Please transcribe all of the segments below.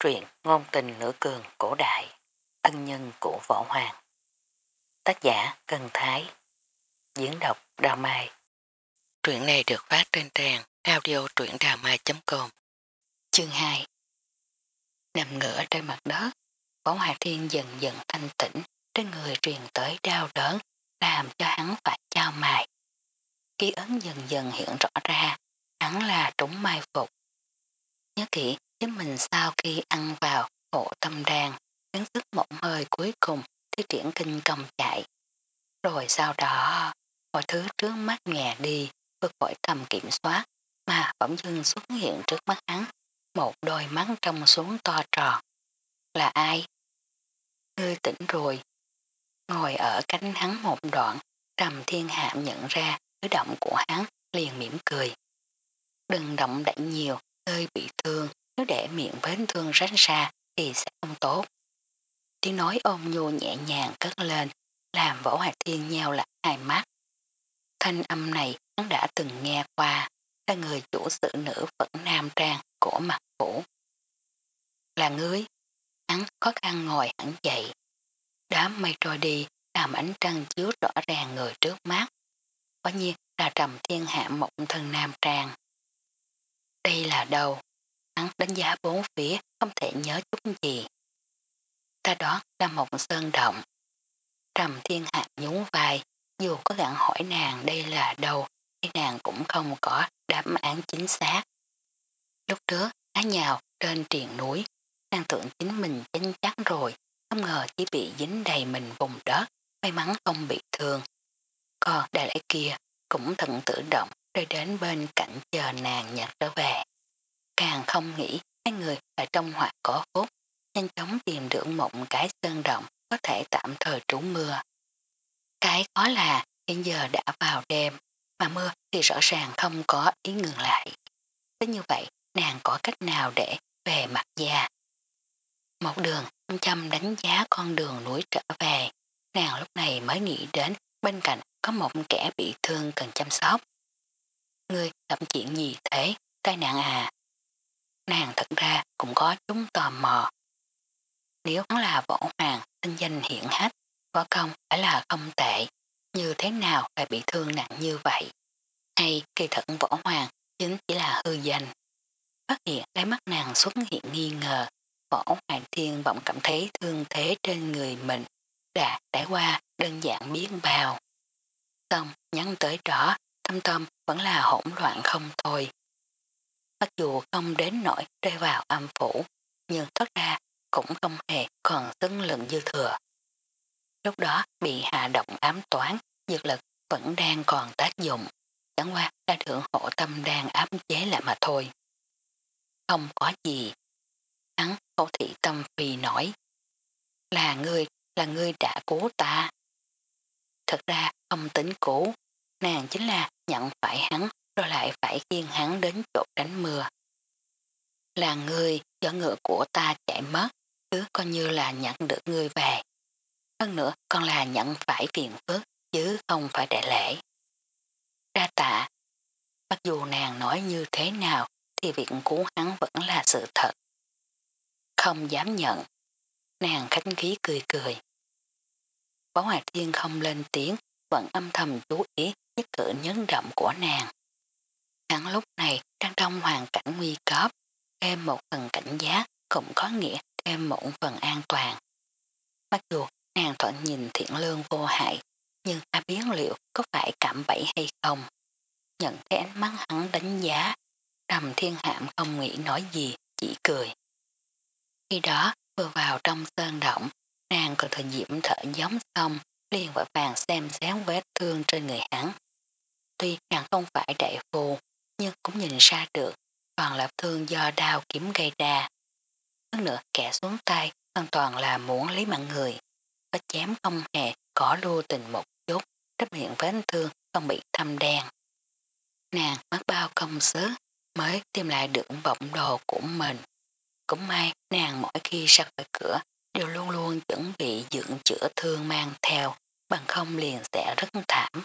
Truyện ngôn tình nửa cường cổ đại, ân nhân của võ hoàng. Tác giả Cần Thái, diễn đọc Đào Mai. Truyện này được phát trên trang audio truyệnđàmai.com Chương 2 Nằm ngửa trên mặt đất, võ hoàng thiên dần dần thanh tĩnh, trên người truyền tới đau đớn, làm cho hắn phải trao mài. Ký ấn dần dần hiện rõ ra, hắn là trúng mai phục. Nhớ kỹ chính mình sau khi ăn vào hộ tâm đan gắng sức mộng hơi cuối cùng thi triển kinh công chạy. Rồi sau đó, mọi thứ trước mắt nhẹ đi, vượt khỏi tầm kiểm soát, mà bỗng dưng xuất hiện trước mắt hắn, một đôi mắt trong xuống to tròn. Là ai? Ngươi tỉnh rồi. Ngồi ở cánh hắn một đoạn, trầm thiên hạm nhận ra cử động của hắn liền mỉm cười. Đừng động đẩy nhiều, hơi bị thương, nếu để miệng vết thương rách ra thì sẽ không tốt. Tiếng nói ôm nhu nhẹ nhàng cất lên, làm võ hoạt thiên nheo lại hai mắt. Thanh âm này hắn đã từng nghe qua, là người chủ sự nữ vẫn nam trang của mặt phủ. Là ngươi, hắn khó khăn ngồi hẳn dậy. Đám mây trôi đi, làm ánh trăng chiếu rõ ràng người trước mắt. Quả nhiên là trầm thiên hạ mộng thân nam trang. Đây là đâu? Đánh giá bốn phía không thể nhớ chút gì. Ta đó là một sơn động. Trầm thiên hạ nhún vai, dù có gặn hỏi nàng đây là đâu, thì nàng cũng không có đáp án chính xác. Lúc trước, á nhào trên triền núi, nàng tưởng chính mình chính chắc rồi, không ngờ chỉ bị dính đầy mình vùng đất, may mắn không bị thương. Còn đại lễ kia cũng thận tự động rơi đến bên cạnh chờ nàng nhặt trở về càng không nghĩ hai người ở trong hoạt có phúc, nhanh chóng tìm được một cái sơn động có thể tạm thời trú mưa. Cái khó là hiện giờ đã vào đêm, mà mưa thì rõ ràng không có ý ngừng lại. Thế như vậy, nàng có cách nào để về mặt da? Một đường chăm đánh giá con đường núi trở về, nàng lúc này mới nghĩ đến bên cạnh có một kẻ bị thương cần chăm sóc. Ngươi gặp chuyện gì thế, tai nạn à? Nàng thật ra cũng có chúng tò mò. Nếu hắn là võ hoàng, tinh danh hiện hách, võ công phải là không tệ, như thế nào lại bị thương nặng như vậy? Hay kỳ thận võ hoàng chính chỉ là hư danh? Phát hiện đáy mắt nàng xuất hiện nghi ngờ, võ hoàng thiên bỗng cảm thấy thương thế trên người mình đã trải qua đơn giản biến bào. Xong nhắn tới rõ, thâm tâm vẫn là hỗn loạn không thôi mặc dù không đến nỗi rơi vào âm phủ, nhưng thoát ra cũng không hề còn xứng lượng dư thừa. Lúc đó bị hạ động ám toán, dược lực vẫn đang còn tác dụng, chẳng qua đã thượng hộ tâm đang áp chế lại mà thôi. Không có gì. Hắn khẩu thị tâm phi nổi. Là ngươi, là ngươi đã cứu ta. Thật ra không tính cứu, nàng chính là nhận phải hắn rồi lại phải khiên hắn đến chỗ đánh mưa. Là người do ngựa của ta chạy mất, cứ coi như là nhận được người về. Hơn nữa còn là nhận phải phiền phức, chứ không phải đại lễ. Ra tạ, mặc dù nàng nói như thế nào thì việc cứu hắn vẫn là sự thật. Không dám nhận, nàng khách khí cười cười. Phó Hoài Thiên không lên tiếng, vẫn âm thầm chú ý nhất cử nhấn động của nàng. Hắn lúc này đang trong hoàn cảnh nguy cấp, thêm một phần cảnh giác cũng có nghĩa thêm một phần an toàn. Mặc dù nàng thuận nhìn thiện lương vô hại, nhưng ta biết liệu có phải cảm bẫy hay không. Nhận cái ánh mắt hắn đánh giá, trầm thiên hạm không nghĩ nói gì, chỉ cười. Khi đó, vừa vào trong sơn động, nàng còn thời diễm thở giống xong, liền vội vàng xem xét vết thương trên người hắn. Tuy nàng không phải đại phù, nhưng cũng nhìn ra được toàn là thương do đao kiếm gây ra. Hơn nữa kẻ xuống tay hoàn toàn là muốn lấy mạng người. Có chém không hề có lưu tình một chút, trách miệng vết thương không bị thâm đen. Nàng mất bao công sức mới tìm lại được bọng đồ của mình. Cũng may nàng mỗi khi ra khỏi cửa đều luôn luôn chuẩn bị dưỡng chữa thương mang theo bằng không liền sẽ rất thảm.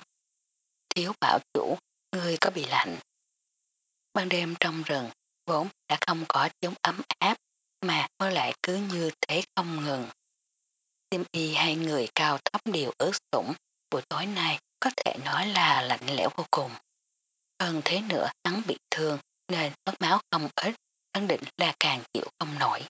Thiếu bảo chủ, ngươi có bị lạnh. Ban đêm trong rừng vốn đã không có chống ấm áp mà mới lại cứ như thế không ngừng. Tim y hai người cao thấp đều ướt sũng, buổi tối nay có thể nói là lạnh lẽo vô cùng. Hơn thế nữa hắn bị thương nên mất máu không ít, hắn định là càng chịu không nổi.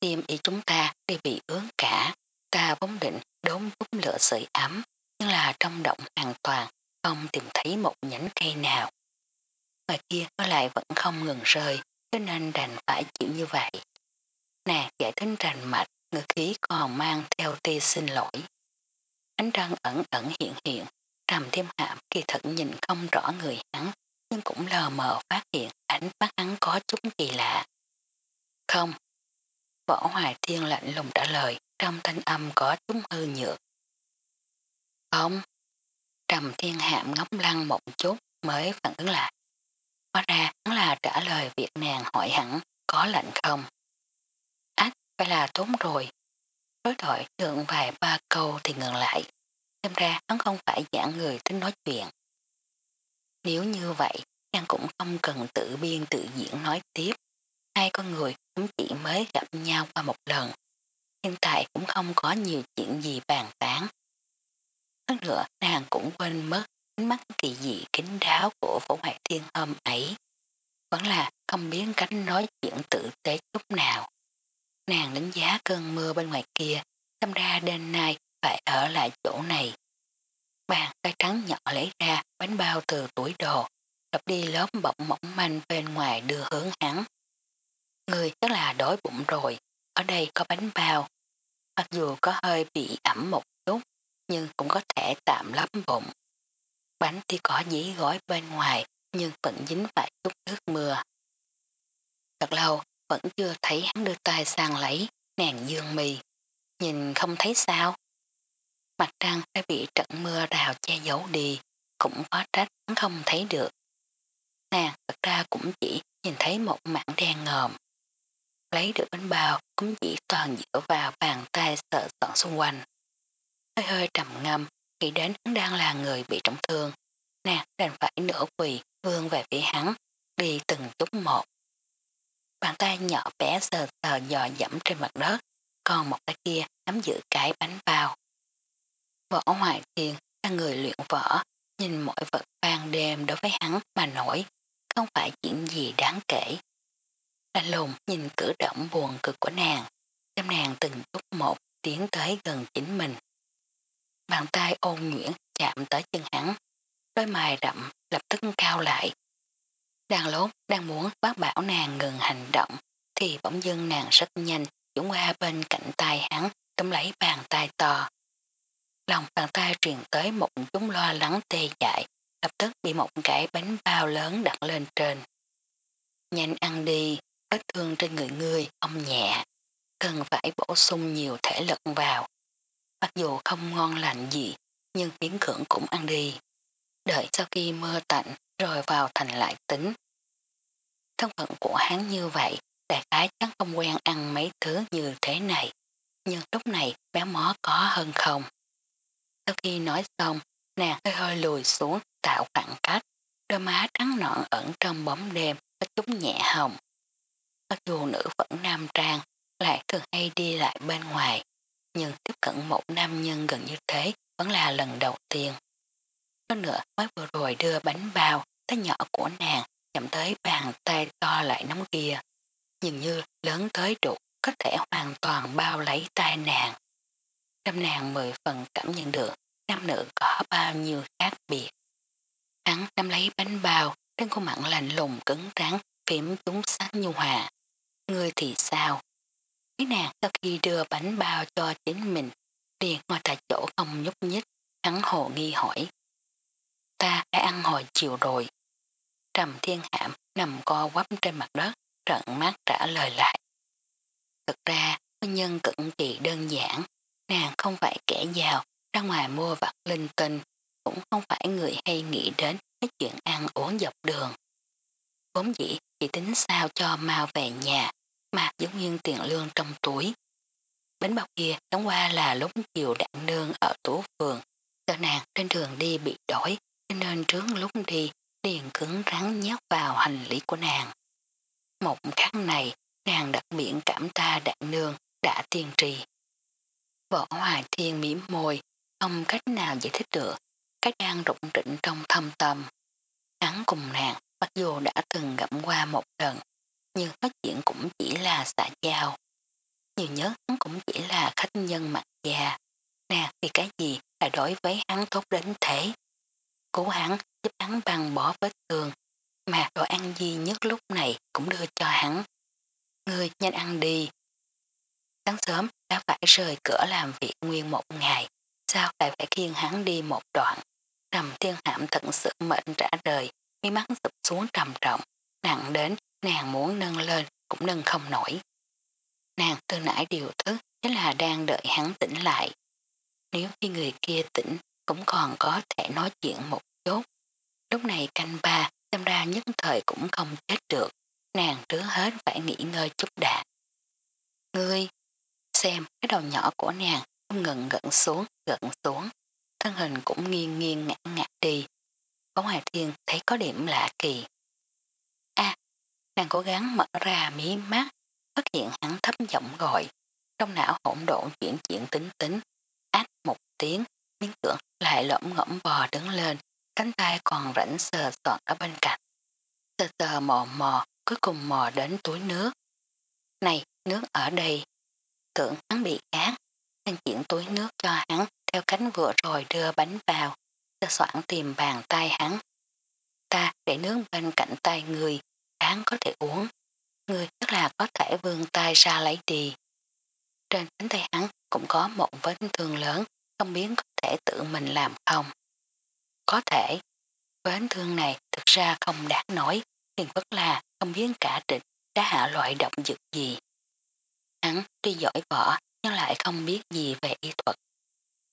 Tim y chúng ta đều bị ướng cả, ta vốn định đốn bút lửa sưởi ấm, nhưng là trong động hoàn toàn không tìm thấy một nhánh cây nào. Ngoài kia nó lại vẫn không ngừng rơi, cho nên đành phải chịu như vậy. Nàng giải thích rành mạch, ngữ khí còn mang theo tia xin lỗi. Ánh trăng ẩn ẩn hiện hiện, trầm thêm hạm kỳ thật nhìn không rõ người hắn, nhưng cũng lờ mờ phát hiện ánh mắt hắn có chút kỳ lạ. Không. Võ Hoài Thiên lạnh lùng trả lời, trong thanh âm có chút hư nhược. Không. Trầm thiên hạm ngốc lăng một chút mới phản ứng lại. Hóa ra hắn là trả lời việc nàng hỏi hẳn có lạnh không. Ách, phải là tốn rồi. Đối thoại được vài ba câu thì ngừng lại. Xem ra hắn không phải dạng người tính nói chuyện. Nếu như vậy, nàng cũng không cần tự biên tự diễn nói tiếp. Hai con người cũng chỉ mới gặp nhau qua một lần. Hiện tại cũng không có nhiều chuyện gì bàn tán. Hơn nữa, nàng cũng quên mất ánh mắt kỳ dị kính đáo của phổ Hoài thiên hôm ấy. Vẫn là không biết cách nói chuyện tự tế chút nào. Nàng đánh giá cơn mưa bên ngoài kia, tâm ra đêm nay phải ở lại chỗ này. Bàn tay trắng nhỏ lấy ra bánh bao từ túi đồ, đập đi lớp bọng mỏng manh bên ngoài đưa hướng hắn. Người chắc là đói bụng rồi, ở đây có bánh bao. Mặc dù có hơi bị ẩm một chút, nhưng cũng có thể tạm lắm bụng. Bánh thì có giấy gói bên ngoài, nhưng vẫn dính phải chút nước mưa. Thật lâu, vẫn chưa thấy hắn đưa tay sang lấy, nàng dương mì. Nhìn không thấy sao? Mặt trăng đã bị trận mưa rào che giấu đi, cũng có trách hắn không thấy được. Nàng thật ra cũng chỉ nhìn thấy một mảng đen ngòm. Lấy được bánh bao cũng chỉ toàn dựa vào bàn tay sợ soạn xung quanh. Hơi hơi trầm ngâm, nghĩ đến hắn đang là người bị trọng thương. Nàng đành phải nửa quỳ vương về phía hắn, đi từng chút một. Bàn tay nhỏ bé sờ sờ dò dẫm trên mặt đất, còn một tay kia nắm giữ cái bánh bao. Võ hoài thiên là người luyện võ, nhìn mọi vật ban đêm đối với hắn mà nổi, không phải chuyện gì đáng kể. Lạnh lùng nhìn cử động buồn cực của nàng, xem nàng từng chút một tiến tới gần chính mình. Bàn tay ôn nhuyễn chạm tới chân hắn, đôi mày đậm lập tức cao lại. Đang lốt đang muốn bác bảo nàng ngừng hành động thì bỗng dưng nàng rất nhanh dũng qua bên cạnh tay hắn tóm lấy bàn tay to. Lòng bàn tay truyền tới một chúng lo lắng tê dại lập tức bị một cái bánh bao lớn đặt lên trên. Nhanh ăn đi, vết thương trên người ngươi ông nhẹ, cần phải bổ sung nhiều thể lực vào. Mặc dù không ngon lành gì, nhưng miếng cưỡng cũng ăn đi. Đợi sau khi mưa tạnh rồi vào thành lại tính. Thân phận của hắn như vậy, đại khái chắc không quen ăn mấy thứ như thế này. Nhưng lúc này bé mó có hơn không. Sau khi nói xong, nàng hơi hơi lùi xuống tạo khoảng cách, đôi má trắng nõn ẩn trong bóng đêm có chút nhẹ hồng. Mặc dù nữ vẫn nam trang, lại thường hay đi lại bên ngoài, nhưng tiếp cận một nam nhân gần như thế vẫn là lần đầu tiên. Hơn nữa mới vừa rồi đưa bánh bao tay nhỏ của nàng chậm tới bàn tay to lại nóng kia. Dường như lớn tới đủ có thể hoàn toàn bao lấy tay nàng. Tâm nàng mười phần cảm nhận được nam nữ có bao nhiêu khác biệt. Hắn nắm lấy bánh bao trên khuôn mặt lành lùng cứng rắn, phím chúng sát nhu hòa. Ngươi thì sao? Thấy nàng sau khi đưa bánh bao cho chính mình liền ngồi tại chỗ không nhúc nhích hắn hồ nghi hỏi. Ta đã ăn hồi chiều rồi. Trầm thiên hạm nằm co quắp trên mặt đất trận mắt trả lời lại. Thực ra, nguyên nhân cực kỳ đơn giản, nàng không phải kẻ giàu ra ngoài mua vật linh tinh, cũng không phải người hay nghĩ đến cái chuyện ăn uống dọc đường. Vốn dĩ chỉ tính sao cho mau về nhà, mà giống nguyên tiền lương trong túi. Bánh bọc kia đóng qua là lúc chiều đạn nương ở tố phường, sợ nàng trên đường đi bị đổi, cho nên trước lúc đi liền cứng rắn nhét vào hành lý của nàng. Một khắc này, nàng đặc biệt cảm ta đạn nương đã tiên trì. Võ Hoài Thiên mỉm môi, không cách nào giải thích được, cách đang rụng rịnh trong thâm tâm. Hắn cùng nàng, mặc dù đã từng gặp qua một lần, nhưng phát triển cũng chỉ là xã giao. Nhiều nhất hắn cũng chỉ là khách nhân mặt già. Nàng vì cái gì là đối với hắn tốt đến thế? Cứu hắn, giúp hắn bằng bỏ vết thương, mà đồ ăn duy nhất lúc này cũng đưa cho hắn. Ngươi nhanh ăn đi. Sáng sớm đã phải rời cửa làm việc nguyên một ngày, sao lại phải khiêng hắn đi một đoạn. Trầm thiên hạm thận sự mệnh trả đời, mi mắt sụp xuống trầm trọng, nặng đến nàng muốn nâng lên cũng nâng không nổi. Nàng từ nãy điều thức chính là đang đợi hắn tỉnh lại. Nếu khi người kia tỉnh cũng còn có thể nói chuyện một chút. Lúc này canh ba xem ra nhất thời cũng không chết được. Nàng trước hết phải nghỉ ngơi chút đã. Ngươi, xem cái đầu nhỏ của nàng không ngừng gận xuống, gận xuống. Thân hình cũng nghiêng nghiêng ngã ngã đi. Phóng Hoài Thiên thấy có điểm lạ kỳ nàng cố gắng mở ra mí mắt, phát hiện hắn thấp giọng gọi. Trong não hỗn độn chuyển chuyển tính tính, át một tiếng, miếng tưởng lại lõm ngõm bò đứng lên, cánh tay còn rảnh sờ soạn ở bên cạnh. Sờ sờ mò mò, cuối cùng mò đến túi nước. Này, nước ở đây. Tưởng hắn bị ác, nên chuyển túi nước cho hắn theo cánh vừa rồi đưa bánh vào, sờ soạn tìm bàn tay hắn. Ta để nước bên cạnh tay người, hắn có thể uống. Người chắc là có thể vươn tay ra lấy đi. Trên cánh tay hắn cũng có một vết thương lớn, không biết có thể tự mình làm không. Có thể, vết thương này thực ra không đáng nói, nhưng bất là không biết cả địch đã hạ loại độc dược gì. Hắn tuy giỏi võ nhưng lại không biết gì về y thuật.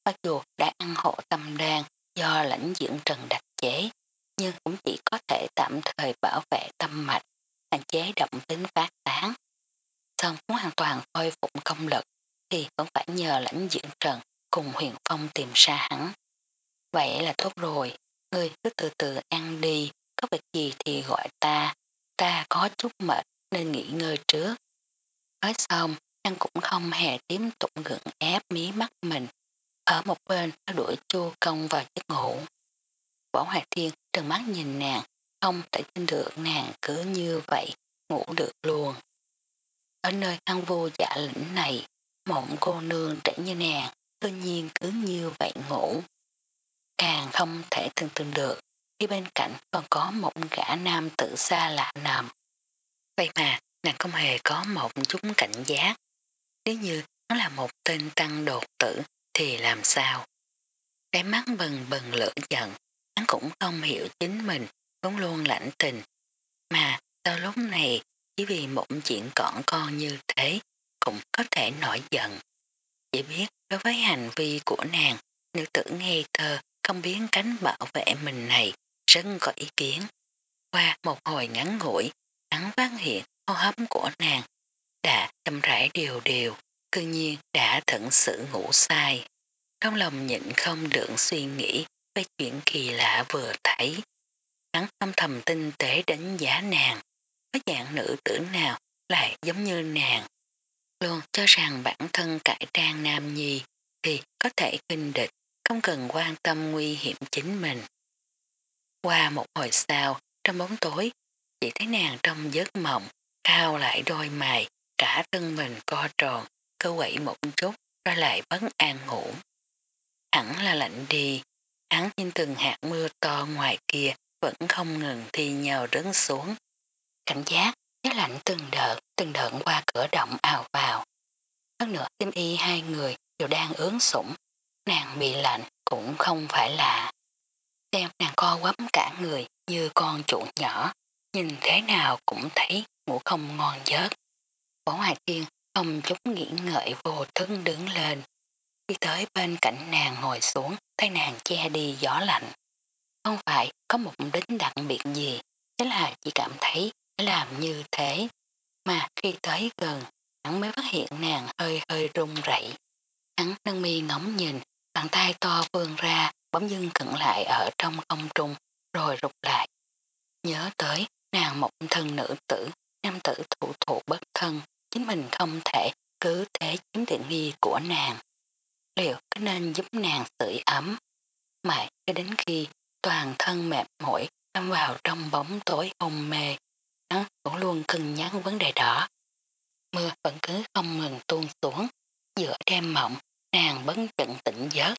Mặc dù đã ăn hộ tâm đan do lãnh dưỡng trần đặc chế, nhưng cũng chỉ có thể tạm thời bảo vệ tâm mạch, hạn chế động tính phát tán. Xong muốn hoàn toàn khôi phục công lực thì vẫn phải nhờ lãnh dưỡng trần cùng huyền phong tìm ra hắn. Vậy là tốt rồi, ngươi cứ từ từ ăn đi, có việc gì thì gọi ta, ta có chút mệt nên nghỉ ngơi trước. Nói xong, anh cũng không hề tiếp tục gượng ép mí mắt mình, ở một bên nó đuổi chua công vào giấc ngủ. Võ Hoài Thiên trừng mắt nhìn nàng, không thể tin được nàng cứ như vậy, ngủ được luôn. Ở nơi ăn vô dạ lĩnh này, mộng cô nương trẻ như nàng, tự nhiên cứ như vậy ngủ. Càng không thể tưởng tượng được, khi bên cạnh còn có một gã nam tự xa lạ nằm. Vậy mà, nàng không hề có một chút cảnh giác. Nếu như nó là một tên tăng đột tử thì làm sao? Cái mắt bần bần lửa giận, hắn cũng không hiểu chính mình, vốn luôn lãnh tình. Mà sau lúc này, chỉ vì một chuyện cỏn con như thế, cũng có thể nổi giận. Chỉ biết đối với hành vi của nàng, nữ tử ngây thơ không biến cánh bảo vệ mình này rất có ý kiến. Qua một hồi ngắn ngủi, hắn phát hiện hô hấp của nàng đã chậm rãi điều điều, cư nhiên đã thận sự ngủ sai. Trong lòng nhịn không được suy nghĩ về chuyện kỳ lạ vừa thấy. Hắn âm thầm tinh tế đánh giá nàng, có dạng nữ tử nào lại giống như nàng. Luôn cho rằng bản thân cải trang nam nhi thì có thể kinh địch, không cần quan tâm nguy hiểm chính mình. Qua một hồi sau, trong bóng tối, chỉ thấy nàng trong giấc mộng, cao lại đôi mày, cả thân mình co tròn, cơ quậy một chút, rồi lại bấn an ngủ. Hẳn là lạnh đi, hắn nhìn từng hạt mưa to ngoài kia vẫn không ngừng thi nhau rớn xuống. Cảnh giác, cái lạnh từng đợt, từng đợt qua cửa động ào vào. Hơn nữa tim y hai người đều đang ướn sủng, nàng bị lạnh cũng không phải là. Xem nàng co quắm cả người như con chuột nhỏ, nhìn thế nào cũng thấy ngủ không ngon giấc. Võ Hoài Thiên không chút nghĩ ngợi vô thức đứng lên. Đi tới bên cạnh nàng ngồi xuống, tay nàng che đi gió lạnh. Không phải có một đính đặc biệt gì, thế là chỉ cảm thấy làm như thế. Mà khi tới gần, hắn mới phát hiện nàng hơi hơi run rẩy. Hắn nâng mi ngóng nhìn, bàn tay to vươn ra, bóng dưng cận lại ở trong không trung, rồi rụt lại. Nhớ tới nàng một thân nữ tử, nam tử thủ thủ bất thân, chính mình không thể cứ thế chiếm tiện nghi của nàng. Liệu có nên giúp nàng sưởi ấm? Mãi cho đến khi toàn thân mệt mỏi đâm vào trong bóng tối hôn mê, hắn cũng luôn cân nhắc vấn đề đó. Mưa vẫn cứ không ngừng tuôn xuống, giữa đêm mộng, nàng bấn trận tỉnh giấc.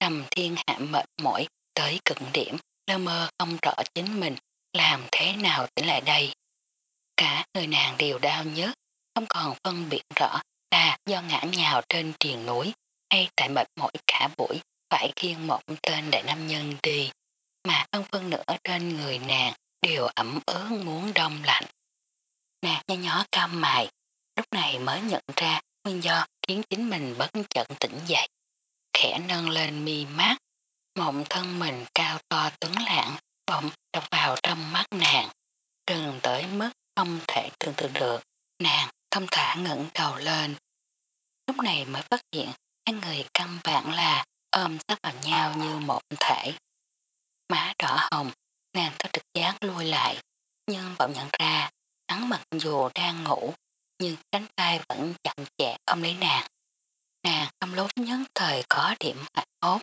Trầm thiên hạ mệt mỏi tới cực điểm, lơ mơ không rõ chính mình làm thế nào tỉnh lại đây. Cả người nàng đều đau nhớ, không còn phân biệt rõ là do ngã nhào trên triền núi hay tại mệt mỏi cả buổi phải khiêng một tên đại nam nhân đi, mà hơn phân nửa trên người nàng đều ẩm ướt muốn đông lạnh. Nàng nhó nhó cam mài, lúc này mới nhận ra nguyên do khiến chính mình bất chợt tỉnh dậy. Khẽ nâng lên mi mắt, mộng thân mình cao to tuấn lãng bỗng đập vào trong mắt nàng. Trừng tới mức không thể tưởng tượng được, nàng thông thả ngẩng đầu lên. Lúc này mới phát hiện hai người căn bản là ôm sát vào nhau như một thể. Má đỏ hồng, nàng có trực giác lui lại, nhưng bỗng nhận ra hắn mặc dù đang ngủ, nhưng cánh tay vẫn chậm chẽ ôm lấy nàng. Nàng trong lốt nhấn thời có điểm hoảng hốt,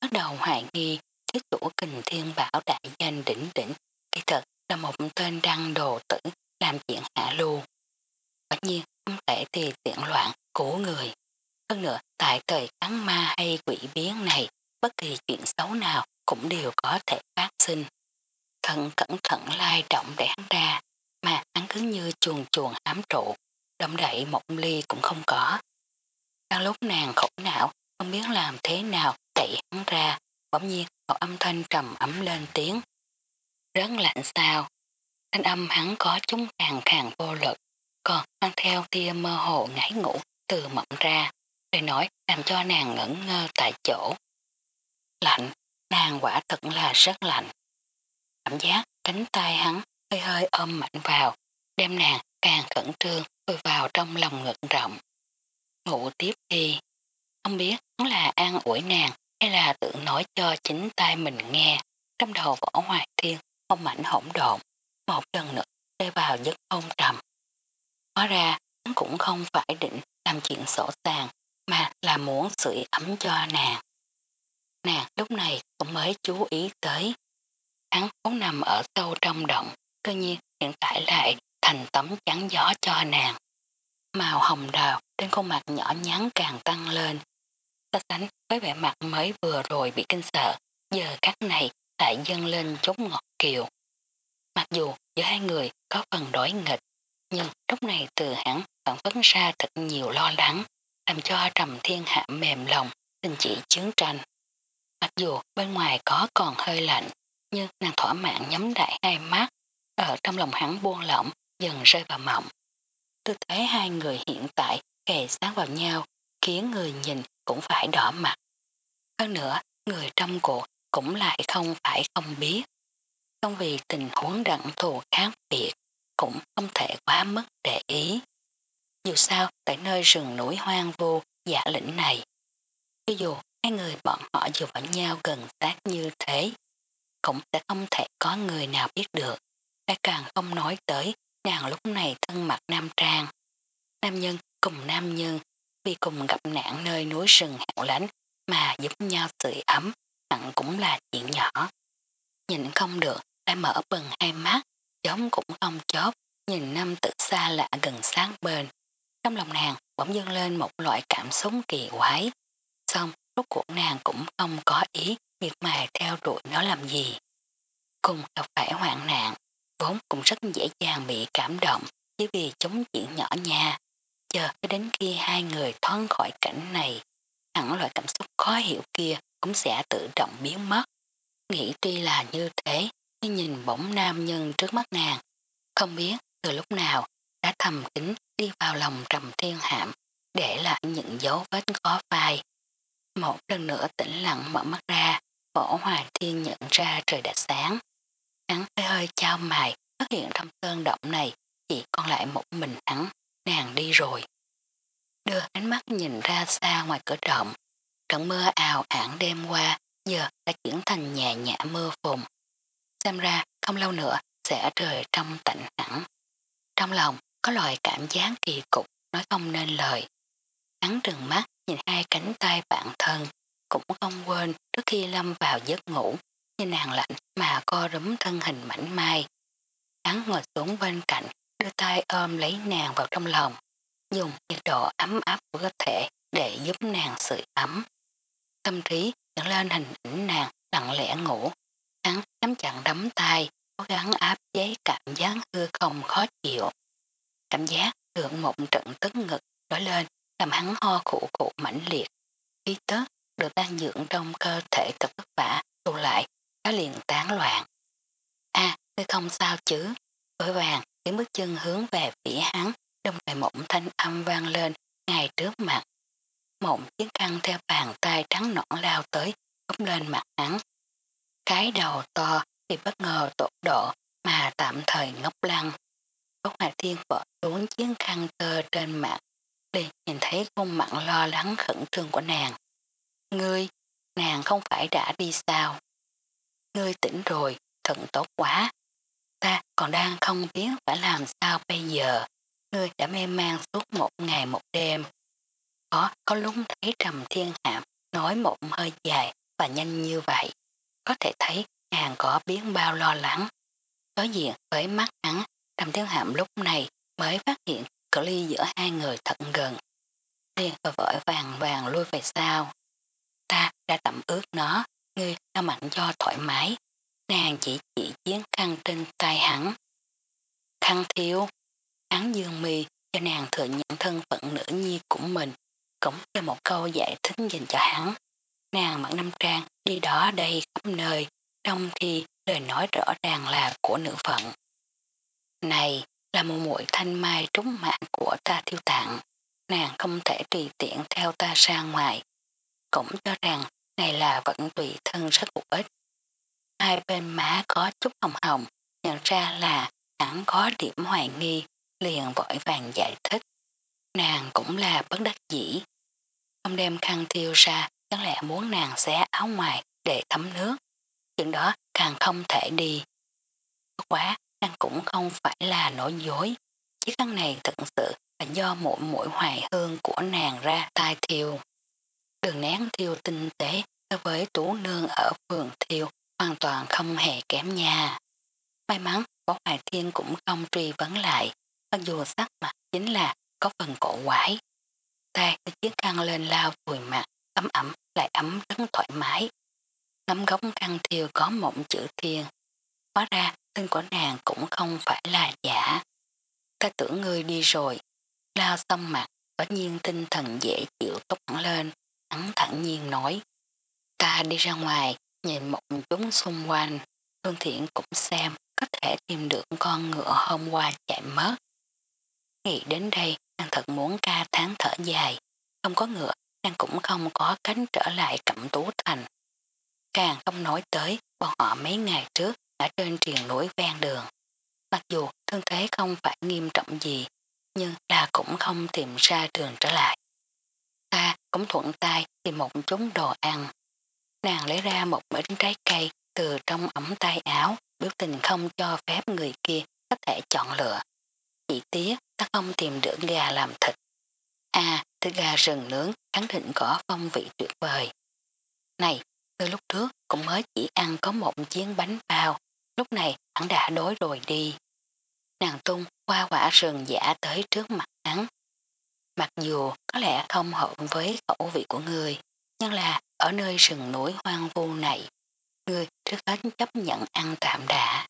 bắt đầu hoài nghi cái chủ kình thiên bảo đại danh đỉnh đỉnh, kỳ thật là một tên đăng đồ tử làm chuyện hạ lưu. Quả nhiên không thể tùy tiện loạn của người. Hơn nữa, tại thời cắn ma hay quỷ biến này, bất kỳ chuyện xấu nào cũng đều có thể phát sinh. thần cẩn thận lai động để hắn ra, mà hắn cứ như chuồn chuồn ám trụ, động đậy một ly cũng không có. Đang lúc nàng khổ não, không biết làm thế nào đẩy hắn ra, bỗng nhiên một âm thanh trầm ấm lên tiếng. Rất lạnh sao, thanh âm hắn có chúng càng càng vô lực, còn mang theo tia mơ hồ ngái ngủ từ mộng ra, để nói làm cho nàng ngẩn ngơ tại chỗ. Lạnh, nàng quả thật là rất lạnh. Cảm giác cánh tay hắn hơi hơi ôm mạnh vào, đem nàng càng khẩn trương vùi vào trong lòng ngực rộng. Ngủ tiếp đi. Không biết hắn là an ủi nàng hay là tự nói cho chính tay mình nghe. Trong đầu võ hoài thiên không mảnh hỗn độn, một lần nữa rơi vào giấc hôn trầm. Hóa ra hắn cũng không phải định làm chuyện sổ sàng mà là muốn sưởi ấm cho nàng. Nàng lúc này cũng mới chú ý tới. Hắn vốn nằm ở sâu trong động, cơ nhiên hiện tại lại thành tấm chắn gió cho nàng. Màu hồng đào trên khuôn mặt nhỏ nhắn càng tăng lên. So sánh với vẻ mặt mới vừa rồi bị kinh sợ, giờ khắc này lại dâng lên chút ngọt kiều. Mặc dù giữa hai người có phần đối nghịch, nhưng lúc này từ hắn vẫn phấn ra thật nhiều lo lắng, làm cho trầm thiên hạ mềm lòng, tình chỉ chiến tranh. Mặc dù bên ngoài có còn hơi lạnh, nhưng nàng thỏa mãn nhắm đại hai mắt, ở trong lòng hắn buông lỏng, dần rơi vào mộng. Tư thế hai người hiện tại kề sát vào nhau, khiến người nhìn cũng phải đỏ mặt. Hơn nữa, người trong cuộc cũng lại không phải không biết. Không vì tình huống đặng thù khác biệt, cũng không thể quá mất để ý. Dù sao, tại nơi rừng núi hoang vô giả lĩnh này, cho dù hai người bọn họ dù vào nhau gần sát như thế, cũng sẽ không thể có người nào biết được, đã càng không nói tới nàng lúc này thân mặt nam trang. Nam nhân cùng nam nhân vì cùng gặp nạn nơi núi rừng hẻo lánh mà giúp nhau sưởi ấm hẳn cũng là chuyện nhỏ. Nhìn không được lại mở bừng hai mắt giống cũng không chóp nhìn nam tự xa lạ gần sáng bên. Trong lòng nàng bỗng dâng lên một loại cảm xúc kỳ quái. Xong lúc của nàng cũng không có ý việc mà theo đuổi nó làm gì. Cùng gặp phải hoạn nạn, vốn cũng rất dễ dàng bị cảm động chỉ vì chống chuyện nhỏ nha. Chờ đến khi hai người thoát khỏi cảnh này, hẳn loại cảm xúc khó hiểu kia cũng sẽ tự động biến mất. Nghĩ tuy là như thế, nhưng nhìn bỗng nam nhân trước mắt nàng, không biết từ lúc nào đã thầm kính đi vào lòng trầm thiên hạm để lại những dấu vết khó phai. Một lần nữa tĩnh lặng mở mắt ra, võ hoài thiên nhận ra trời đã sáng. Hắn hơi hơi trao mài, phát hiện trong cơn động này chỉ còn lại một mình hắn, nàng đi rồi. Đưa ánh mắt nhìn ra xa ngoài cửa động, trận mưa ào ảng đêm qua giờ đã chuyển thành nhẹ nhã mưa phùng. Xem ra không lâu nữa sẽ trời trong tạnh hẳn. Trong lòng có loại cảm giác kỳ cục nói không nên lời. Hắn trừng mắt nhìn hai cánh tay bạn thân cũng không quên trước khi lâm vào giấc ngủ nhìn nàng lạnh mà co rúm thân hình mảnh mai. Hắn ngồi xuống bên cạnh đưa tay ôm lấy nàng vào trong lòng dùng nhiệt độ ấm áp của cơ thể để giúp nàng sưởi ấm. Tâm trí dẫn lên hình ảnh nàng lặng lẽ ngủ. Hắn nắm chặn đấm tay, cố gắng áp chế cảm giác hư không khó chịu. Cảm giác được một trận tức ngực nổi lên làm hắn ho khủ khủ mãnh liệt. Khí tức được đang dưỡng trong cơ thể thật vất vả tụ lại đã liền tán loạn. a à, ngươi không sao chứ? Vội vàng tiếng bước chân hướng về phía hắn đồng thời mộng thanh âm vang lên ngay trước mặt. Mộng chiếc khăn theo bàn tay trắng nõn lao tới úp lên mặt hắn. Cái đầu to thì bất ngờ tột độ mà tạm thời ngốc lăng. Úc Hà Thiên vợ đốn chiến khăn tơ trên mặt để nhìn thấy khuôn mặt lo lắng khẩn trương của nàng. Ngươi, nàng không phải đã đi sao? Ngươi tỉnh rồi, thận tốt quá. Ta còn đang không biết phải làm sao bây giờ. Ngươi đã mê man suốt một ngày một đêm. Có, có lúc thấy trầm thiên hạm nói một hơi dài và nhanh như vậy. Có thể thấy nàng có biến bao lo lắng. Đối diện với mắt hắn, Đàm Thiếu hạm lúc này mới phát hiện cự ly giữa hai người thật gần. Liền và vội vàng vàng lui về sau. Ta đã tẩm ướt nó, ngươi đã mạnh do thoải mái. Nàng chỉ chỉ chiến khăn trên tay hắn. Khăn thiếu, hắn dương mì cho nàng thừa nhận thân phận nữ nhi của mình, cũng cho một câu giải thích dành cho hắn. Nàng mặc năm trang đi đó đây khắp nơi, trong khi lời nói rõ ràng là của nữ phận. Này là một muội thanh mai trúng mạng của ta thiêu tặng, nàng không thể tùy tiện theo ta ra ngoài. Cũng cho rằng này là vẫn tùy thân rất hữu ích. Hai bên má có chút hồng hồng, nhận ra là hắn có điểm hoài nghi, liền vội vàng giải thích. Nàng cũng là bất đắc dĩ. Không đem khăn thiêu ra, chẳng lẽ muốn nàng xé áo ngoài để thấm nước. Chuyện đó càng không thể đi. Quá, nàng cũng không phải là nói dối. Chiếc khăn này thật sự là do mỗi mũi hoài hương của nàng ra tai thiêu. Đường nén thiêu tinh tế so với tú nương ở phường thiêu hoàn toàn không hề kém nha. May mắn Võ Hoài Thiên cũng không truy vấn lại, mặc dù sắc mặt chính là có phần cổ quái. Tay cái chiếc khăn lên lao vùi mặt, ấm ẩm lại ấm rất thoải mái. Ngắm góc khăn thiêu có mộng chữ thiên. Hóa ra tên của nàng cũng không phải là giả. Ta tưởng ngươi đi rồi, lao xong mặt, có nhiên tinh thần dễ chịu tốt hẳn lên, hắn thẳng nhiên nói. Ta đi ra ngoài, nhìn một chúng xung quanh, Phương Thiện cũng xem có thể tìm được con ngựa hôm qua chạy mất. Nghĩ đến đây, nàng thật muốn ca tháng thở dài. Không có ngựa, nàng cũng không có cánh trở lại cẩm tú thành. Càng không nói tới bọn họ mấy ngày trước ở trên triền núi ven đường. Mặc dù thân thế không phải nghiêm trọng gì, nhưng là cũng không tìm ra đường trở lại. Ta cũng thuận tay tìm một chúng đồ ăn. Nàng lấy ra một ít trái cây từ trong ẩm tay áo, biểu tình không cho phép người kia có thể chọn lựa. Chỉ tiếc ta không tìm được gà làm thịt. À, thịt gà rừng nướng khẳng định có phong vị tuyệt vời. Này, từ lúc trước cũng mới chỉ ăn có một chiếc bánh bao, lúc này hắn đã đói rồi đi. Nàng tung qua quả sườn giả tới trước mặt hắn. Mặc dù có lẽ không hợp với khẩu vị của người, nhưng là ở nơi rừng núi hoang vu này, người trước hết chấp nhận ăn tạm đã.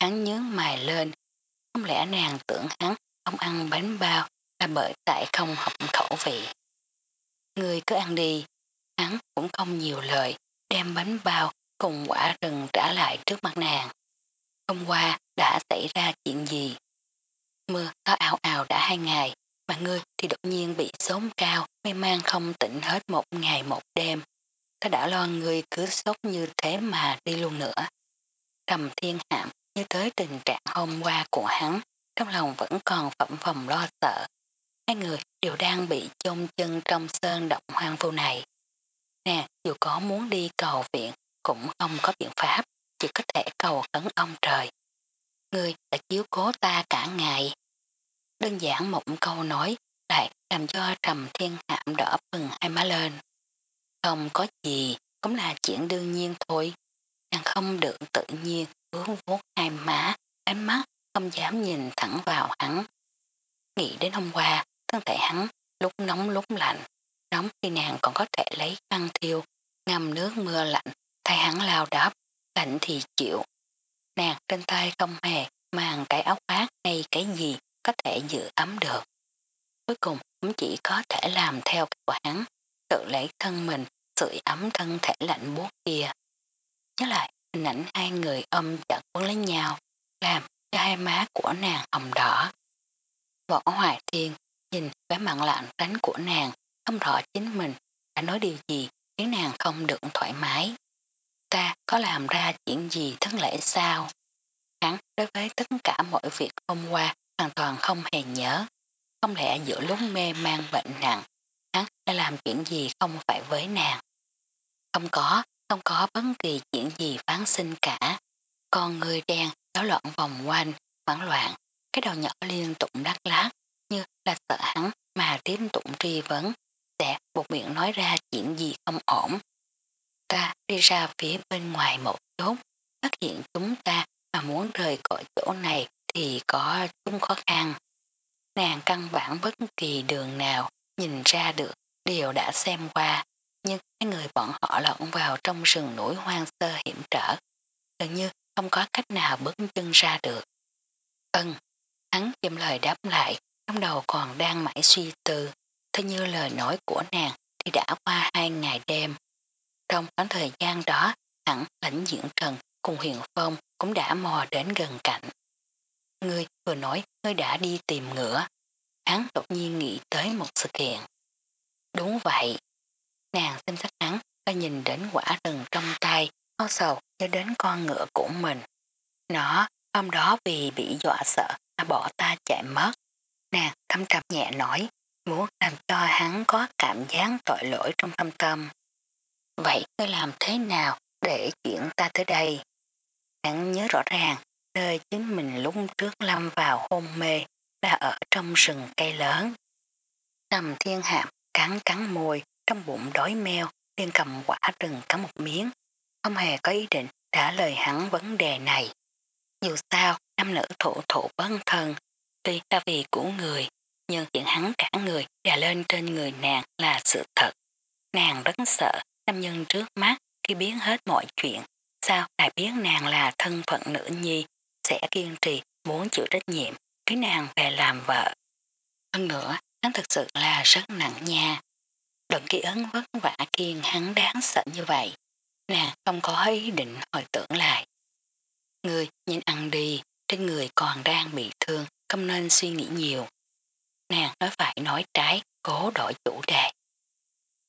Hắn nhớ mài lên, không lẽ nàng tưởng hắn không ăn bánh bao là bởi tại không hợp khẩu vị. Người cứ ăn đi, hắn cũng không nhiều lời, đem bánh bao cùng quả rừng trả lại trước mặt nàng. Hôm qua đã xảy ra chuyện gì? Mưa có ào ảo đã hai ngày, mà ngươi thì đột nhiên bị sốt cao, mê man không tỉnh hết một ngày một đêm. Ta đã lo ngươi cứ sốt như thế mà đi luôn nữa. Trầm thiên hạm như tới tình trạng hôm qua của hắn, trong lòng vẫn còn phẩm phòng lo sợ. Hai người đều đang bị chôn chân trong sơn động hoang vu này. Nè, dù có muốn đi cầu viện cũng không có biện pháp, chỉ có thể cầu khấn ông trời. ngươi đã chiếu cố ta cả ngày. Đơn giản một câu nói lại làm cho trầm thiên hạm đỏ bừng hai má lên. Không có gì, cũng là chuyện đương nhiên thôi. Nàng không được tự nhiên hướng vuốt hai má, ánh mắt không dám nhìn thẳng vào hắn. Nghĩ đến hôm qua, thân thể hắn lúc nóng lúc lạnh, nóng khi nàng còn có thể lấy khăn thiêu, ngâm nước mưa lạnh, thay hắn lao đáp lạnh thì chịu. Nàng trên tay không hề mang cái áo khoác hay cái gì có thể giữ ấm được. Cuối cùng cũng chỉ có thể làm theo của hắn, tự lấy thân mình sưởi ấm thân thể lạnh buốt kia. Nhớ lại hình ảnh hai người ôm chặt quấn lấy nhau, làm cho hai má của nàng hồng đỏ. Võ Hoài Thiên nhìn cái mặn lạnh đánh của nàng, không rõ chính mình đã nói điều gì khiến nàng không được thoải mái. Ta có làm ra chuyện gì thất lễ sao? Hắn đối với tất cả mọi việc hôm qua hoàn toàn không hề nhớ. Không lẽ giữa lúc mê mang bệnh nặng, hắn đã làm chuyện gì không phải với nàng. Không có, không có bất kỳ chuyện gì phán sinh cả. Con người đen đó loạn vòng quanh, hoảng loạn, cái đầu nhỏ liên tục đắt lát, như là sợ hắn mà tiếp tục tri vấn, sẽ buộc miệng nói ra chuyện gì không ổn. Ta đi ra phía bên ngoài một chút, phát hiện chúng ta mà muốn rời khỏi chỗ này thì có chung khó khăn. Nàng căn bản bất kỳ đường nào nhìn ra được đều đã xem qua, nhưng hai người bọn họ lẫn vào trong rừng núi hoang sơ hiểm trở. Gần như không có cách nào bước chân ra được. Ân, hắn chìm lời đáp lại, trong đầu còn đang mãi suy tư, thế như lời nói của nàng thì đã qua hai ngày đêm. Trong khoảng thời gian đó, hẳn lãnh diễn trần cùng huyền phong cũng đã mò đến gần cạnh. Ngươi vừa nói ngươi đã đi tìm ngựa. Hắn đột nhiên nghĩ tới một sự kiện. Đúng vậy. Nàng xem sách hắn và nhìn đến quả rừng trong tay, ho sầu nhớ đến con ngựa của mình. Nó, hôm đó vì bị dọa sợ mà bỏ ta chạy mất. Nàng thâm trầm nhẹ nói, muốn làm cho hắn có cảm giác tội lỗi trong thâm tâm. Vậy ngươi làm thế nào để chuyển ta tới đây? Hắn nhớ rõ ràng, nơi chính mình lúc trước lâm vào hôn mê là ở trong rừng cây lớn. Nằm thiên hạm cắn cắn môi trong bụng đói meo liền cầm quả rừng cắn một miếng. Không hề có ý định trả lời hắn vấn đề này. Dù sao, nam nữ thổ thổ bấn thân, tuy là vì của người, nhưng chuyện hắn cả người đè lên trên người nàng là sự thật. Nàng rất sợ nam nhân trước mắt khi biến hết mọi chuyện, sao lại biết nàng là thân phận nữ nhi, sẽ kiên trì muốn chịu trách nhiệm, cái nàng về làm vợ. Hơn nữa, hắn thực sự là rất nặng nha. Đừng ký ấn vất vả kiên hắn đáng sợ như vậy. Nàng không có ý định hồi tưởng lại. Người nhìn ăn đi, trên người còn đang bị thương, không nên suy nghĩ nhiều. Nàng nói phải nói trái, cố đổi chủ đề.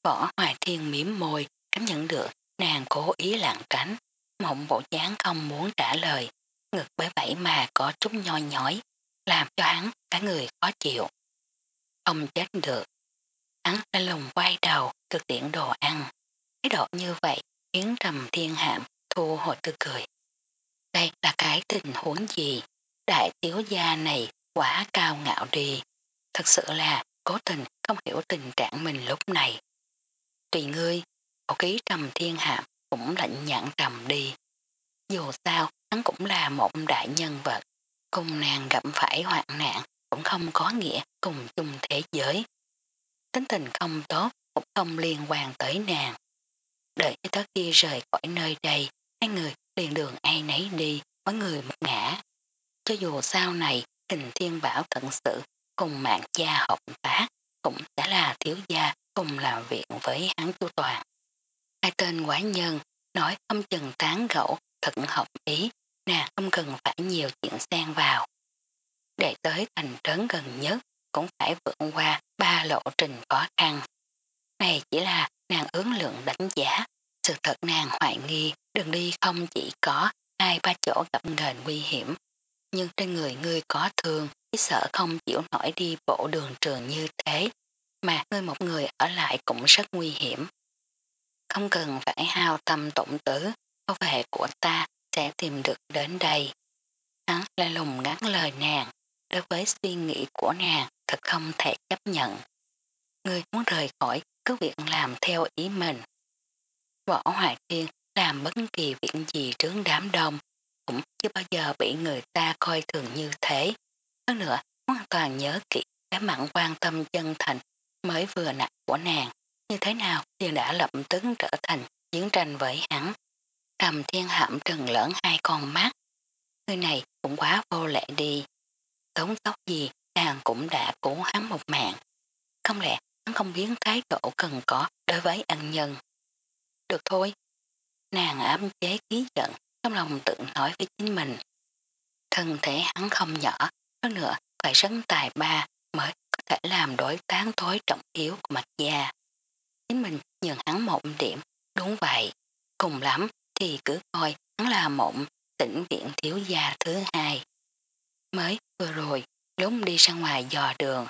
Võ Hoài Thiên miếm môi, cảm nhận được nàng cố ý lặng tránh, mộng bộ dáng không muốn trả lời, ngực bởi vậy mà có chút nhoi nhói, làm cho hắn cả người khó chịu. Không chết được. Hắn lên lùng quay đầu thực tiện đồ ăn. Cái độ như vậy khiến trầm thiên hạm thu hồi tư cười. Đây là cái tình huống gì? Đại tiểu gia này quá cao ngạo đi. Thật sự là cố tình không hiểu tình trạng mình lúc này. Tùy ngươi, khẩu ký trầm thiên hạm cũng lạnh nhãn trầm đi. Dù sao, hắn cũng là một đại nhân vật. Cùng nàng gặp phải hoạn nạn cũng không có nghĩa cùng chung thế giới. Tính tình không tốt cũng không liên quan tới nàng. Đợi cho tới khi rời khỏi nơi đây, hai người liền đường ai nấy đi, mỗi người một ngã. Cho dù sau này hình thiên bảo thật sự cùng mạng gia hợp tác, cũng đã là thiếu gia cùng làm việc với hắn chu toàn. Hai tên quái nhân nói không chừng tán gẫu thật hợp ý, nàng không cần phải nhiều chuyện xen vào. Để tới thành trấn gần nhất cũng phải vượt qua ba lộ trình khó khăn. Này chỉ là nàng ướng lượng đánh giá, sự thật nàng hoài nghi đường đi không chỉ có hai ba chỗ gặp nền nguy hiểm, nhưng trên người ngươi có thương, chỉ sợ không chịu nổi đi bộ đường trường như thế, mà ngươi một người ở lại cũng rất nguy hiểm. Không cần phải hao tâm tụng tử, bảo vệ của ta sẽ tìm được đến đây. hắn lại lùng ngắn lời nàng, đối với suy nghĩ của nàng thật không thể chấp nhận. Người muốn rời khỏi cứ việc làm theo ý mình. Võ Hoài Thiên làm bất kỳ việc gì trướng đám đông cũng chưa bao giờ bị người ta coi thường như thế. Hơn nữa, hoàn toàn nhớ kỹ cái mặn quan tâm chân thành mới vừa nặng của nàng. Như thế nào thì đã lập tức trở thành chiến tranh với hắn. Trầm thiên hạm trừng lẫn hai con mắt. Người này cũng quá vô lệ đi. Tốn tóc gì nàng cũng đã cứu hắn một mạng. Không lẽ hắn không biến thái độ cần có đối với ân nhân. Được thôi. Nàng ám chế khí giận trong lòng tự nói với chính mình. Thân thể hắn không nhỏ, hơn nữa phải sấn tài ba mới phải làm đối tán tối trọng yếu của mạch gia. Chính mình nhận hắn một điểm, đúng vậy. Cùng lắm thì cứ coi hắn là mộng tỉnh viện thiếu gia thứ hai. Mới vừa rồi, lúc đi ra ngoài dò đường,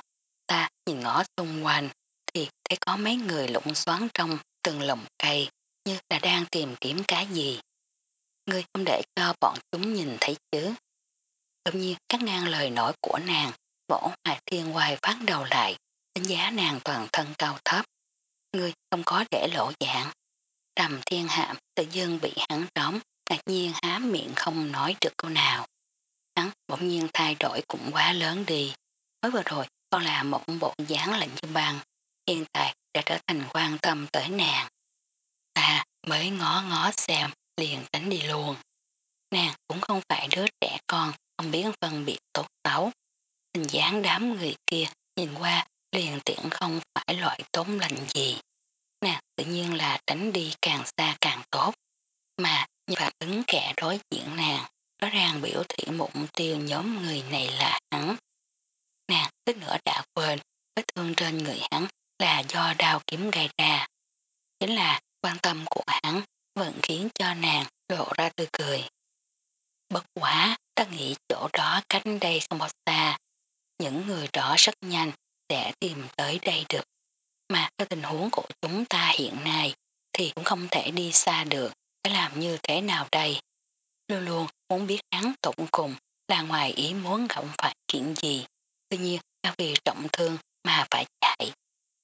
ta nhìn ngõ xung quanh thì thấy có mấy người lụng xoắn trong từng lồng cây như là đang tìm kiếm cái gì. Ngươi không để cho bọn chúng nhìn thấy chứ. Đột nhiên cắt ngang lời nói của nàng, võ hoài thiên hoài phát đầu lại, đánh giá nàng toàn thân cao thấp. Ngươi không có để lộ dạng. Trầm thiên hạm tự dưng bị hắn đóng, ngạc nhiên há miệng không nói được câu nào. Hắn bỗng nhiên thay đổi cũng quá lớn đi. Mới vừa rồi con là một bộ dáng lạnh như băng, hiện tại đã trở thành quan tâm tới nàng. Ta mới ngó ngó xem, liền tránh đi luôn. Nàng cũng không phải đứa trẻ con, không biết phân biệt tốt xấu. Hình dáng đám người kia nhìn qua liền tiện không phải loại tốn lành gì. Nàng tự nhiên là tránh đi càng xa càng tốt. Mà như phản ứng kẻ đối diện nàng, rõ ràng biểu thị mục tiêu nhóm người này là hắn. Nàng tức nữa đã quên, vết thương trên người hắn là do đau kiếm gây ra. Chính là quan tâm của hắn vẫn khiến cho nàng lộ ra tươi cười. Bất quá, ta nghĩ chỗ đó cách đây không bao xa. Những người đó rất nhanh sẽ tìm tới đây được. Mà theo tình huống của chúng ta hiện nay thì cũng không thể đi xa được. Phải làm như thế nào đây? Luôn luôn muốn biết hắn tổng cùng là ngoài ý muốn gặp phải chuyện gì. Tuy nhiên là vì trọng thương mà phải chạy.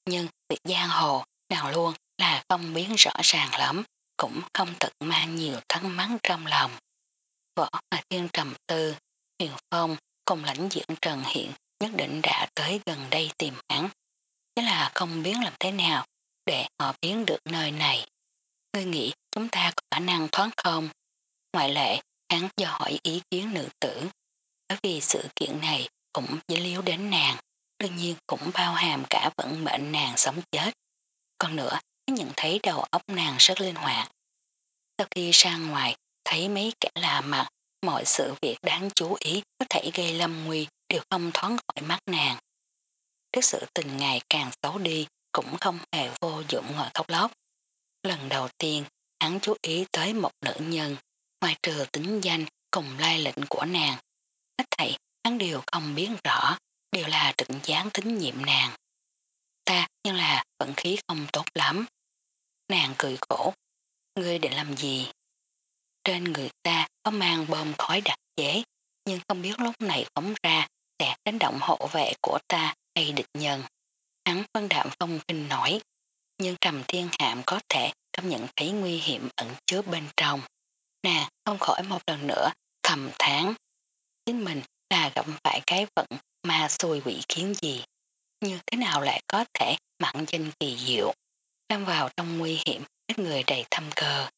Nhưng việc giang hồ nào luôn là không biến rõ ràng lắm, cũng không tự mang nhiều thắc mắc trong lòng. Võ mà thiên trầm tư, huyền phong cùng lãnh diện Trần Hiện nhất định đã tới gần đây tìm hắn. Chứ là không biết làm thế nào để họ biến được nơi này. Ngươi nghĩ chúng ta có khả năng thoát không? Ngoại lệ, hắn do hỏi ý kiến nữ tử. Bởi vì sự kiện này cũng dễ liếu đến nàng, đương nhiên cũng bao hàm cả vận mệnh nàng sống chết. Còn nữa, nhận thấy đầu óc nàng rất linh hoạt. Sau khi sang ngoài, thấy mấy kẻ lạ mặt, mọi sự việc đáng chú ý có thể gây lâm nguy đều không thoáng khỏi mắt nàng. Trước sự tình ngày càng xấu đi, cũng không hề vô dụng ngồi khóc lóc. Lần đầu tiên, hắn chú ý tới một nữ nhân, ngoài trừ tính danh cùng lai lệnh của nàng. Hết thảy, hắn đều không biết rõ, đều là trực gián tín nhiệm nàng. Ta nhưng là vận khí không tốt lắm. Nàng cười khổ. Ngươi định làm gì? Trên người ta có mang bom khói đặc chế, nhưng không biết lúc này phóng ra sẽ đánh động hộ vệ của ta hay địch nhân. Hắn phân đạm phong kinh nổi, nhưng trầm thiên hạm có thể cảm nhận thấy nguy hiểm ẩn chứa bên trong. Nàng không khỏi một lần nữa thầm tháng. Chính mình là gặp phải cái vận mà xui quỷ khiến gì. Như thế nào lại có thể mặn danh kỳ diệu, đang vào trong nguy hiểm các người đầy thâm cơ.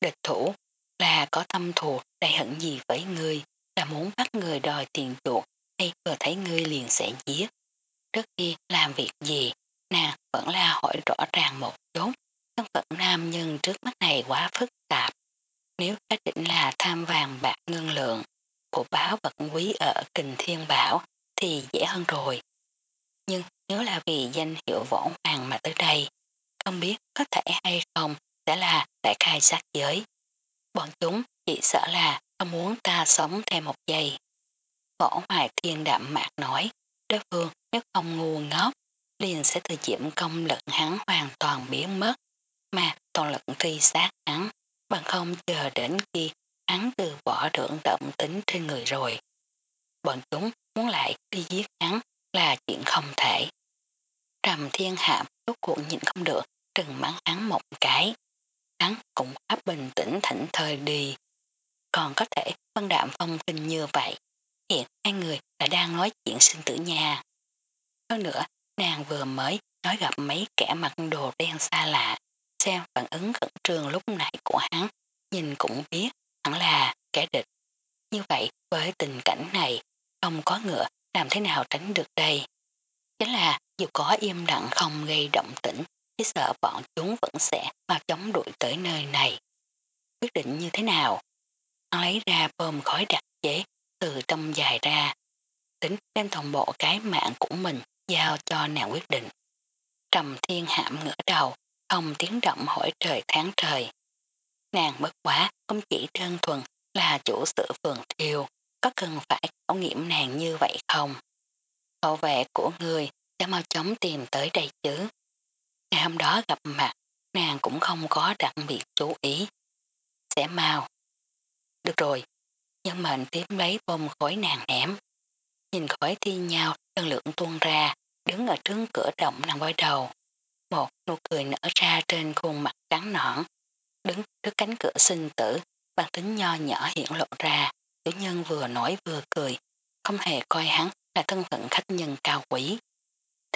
Địch thủ là có thâm thù đầy hận gì với người? là muốn bắt người đòi tiền chuột hay vừa thấy ngươi liền sẽ giết. Trước khi làm việc gì, nàng vẫn là hỏi rõ ràng một chút, thân phận nam nhân trước mắt này quá phức tạp. Nếu xác định là tham vàng bạc ngân lượng, của báo vật quý ở kình thiên bảo thì dễ hơn rồi. Nhưng nếu là vì danh hiệu võ hoàng mà tới đây, không biết có thể hay không sẽ là đại khai sát giới. Bọn chúng chỉ sợ là không muốn ta sống thêm một giây. Võ hoài thiên đạm mạc nói, đối phương nếu không ngu ngốc, liền sẽ từ diễm công lực hắn hoàn toàn biến mất, mà toàn lực truy sát hắn, bằng không chờ đến khi hắn từ bỏ được động tính trên người rồi. Bọn chúng muốn lại đi giết hắn là chuyện không thể. Trầm thiên hạm rốt cuộc nhìn không được, trừng mắng hắn một cái. Hắn cũng quá bình tĩnh thảnh thời đi. Còn có thể phân đạm phong kinh như vậy. Hiện hai người đã đang nói chuyện sinh tử nhà. Hơn nữa, nàng vừa mới nói gặp mấy kẻ mặc đồ đen xa lạ. Xem phản ứng khẩn trương lúc nãy của hắn, nhìn cũng biết hắn là kẻ địch. Như vậy với tình cảnh này, không có ngựa làm thế nào tránh được đây. Chính là dù có im lặng không gây động tĩnh, chỉ sợ bọn chúng vẫn sẽ mà chống đuổi tới nơi này. Quyết định như thế nào? Hắn lấy ra bơm khói đặc chế từ trong dài ra, tính đem toàn bộ cái mạng của mình giao cho nàng quyết định. Trầm thiên hạm ngửa đầu, không tiếng động hỏi trời tháng trời. Nàng bất quá không chỉ đơn thuần là chủ sự phường thiêu, có cần phải khảo nghiệm nàng như vậy không? Hậu vệ của người sẽ mau chóng tìm tới đây chứ. Ngày hôm đó gặp mặt, nàng cũng không có đặc biệt chú ý. Sẽ mau. Được rồi, nhân mệnh tiếp lấy bông khối nàng ném. Nhìn khối thi nhau, đơn lượng tuôn ra, đứng ở trước cửa động nàng quay đầu. Một nụ cười nở ra trên khuôn mặt trắng nõn, đứng trước cánh cửa sinh tử, bằng tính nho nhỏ hiện lộ ra, chủ nhân vừa nói vừa cười, không hề coi hắn là thân phận khách nhân cao quý.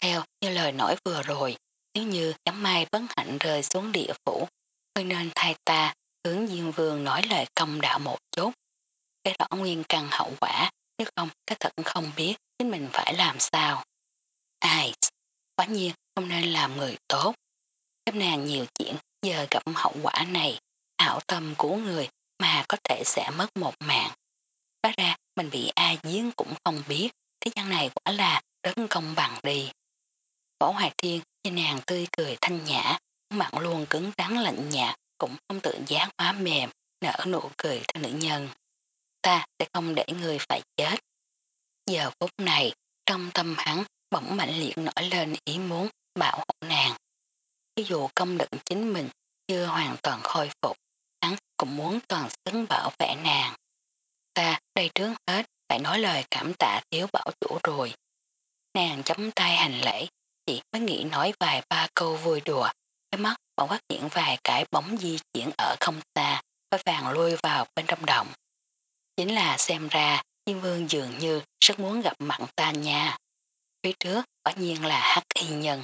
Theo như lời nói vừa rồi, nếu như chấm mai bấn hạnh rơi xuống địa phủ, hơi nên thay ta hướng Diên Vương nói lời công đạo một chút. Cái rõ nguyên căn hậu quả, nếu không cái thật không biết chính mình phải làm sao. Ai, quá nhiên không nên làm người tốt. Các nàng nhiều chuyện giờ gặp hậu quả này, hảo tâm của người mà có thể sẽ mất một mạng. Bác ra mình bị ai giếng cũng không biết, thế gian này quả là rất công bằng đi. Võ Hoài Thiên nhìn nàng tươi cười thanh nhã, mặt luôn cứng rắn lạnh nhạt, cũng không tự giác hóa mềm, nở nụ cười theo nữ nhân. Ta sẽ không để người phải chết. Giờ phút này, trong tâm hắn bỗng mạnh liệt nổi lên ý muốn bảo hộ nàng. Ví dụ công lực chính mình chưa hoàn toàn khôi phục, hắn cũng muốn toàn xứng bảo vệ nàng. Ta đây trước hết phải nói lời cảm tạ thiếu bảo chủ rồi. Nàng chấm tay hành lễ, chỉ mới nghĩ nói vài ba câu vui đùa, cái mắt bỗng phát hiện vài cái bóng di chuyển ở không xa, với vàng lui vào bên trong động. Chính là xem ra, thiên Vương dường như rất muốn gặp mặn ta nha. Phía trước quả nhiên là hắc y nhân.